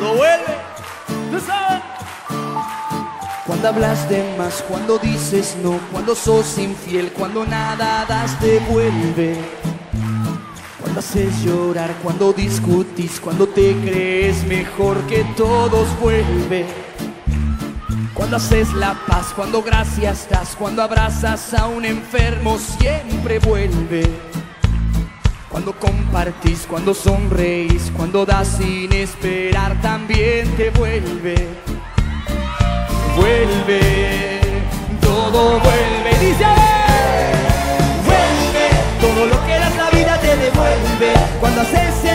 todo vuelve. Cuando hablas de más, cuando dices no, cuando sos infiel, cuando nada das te vuelve. Cuando haces llorar, cuando discutís, cuando te crees mejor que todos vuelve. Cuando haces la paz, cuando gracias das, cuando abrazas a un enfermo siempre vuelve. Cuando compartís, cuando sonreís, cuando das sin esperar también te vuelve. Vuelve, todo vuelve, dice. Vuelve, todo lo que das la vida te devuelve. Cuando haces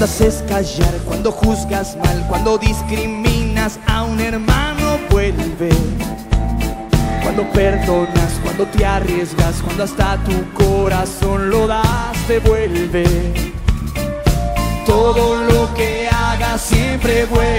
Cuando haces callar, cuando juzgas mal, cuando discriminas a un hermano, vuelve. Cuando perdonas, cuando te arriesgas, cuando hasta tu corazón lo das, te vuelve. Todo lo que hagas siempre vuelve.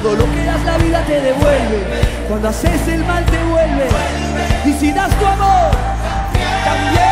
Todo lo que das la vida te devuelve. Cuando haces el mal te vuelve. Y si das tu amor, también.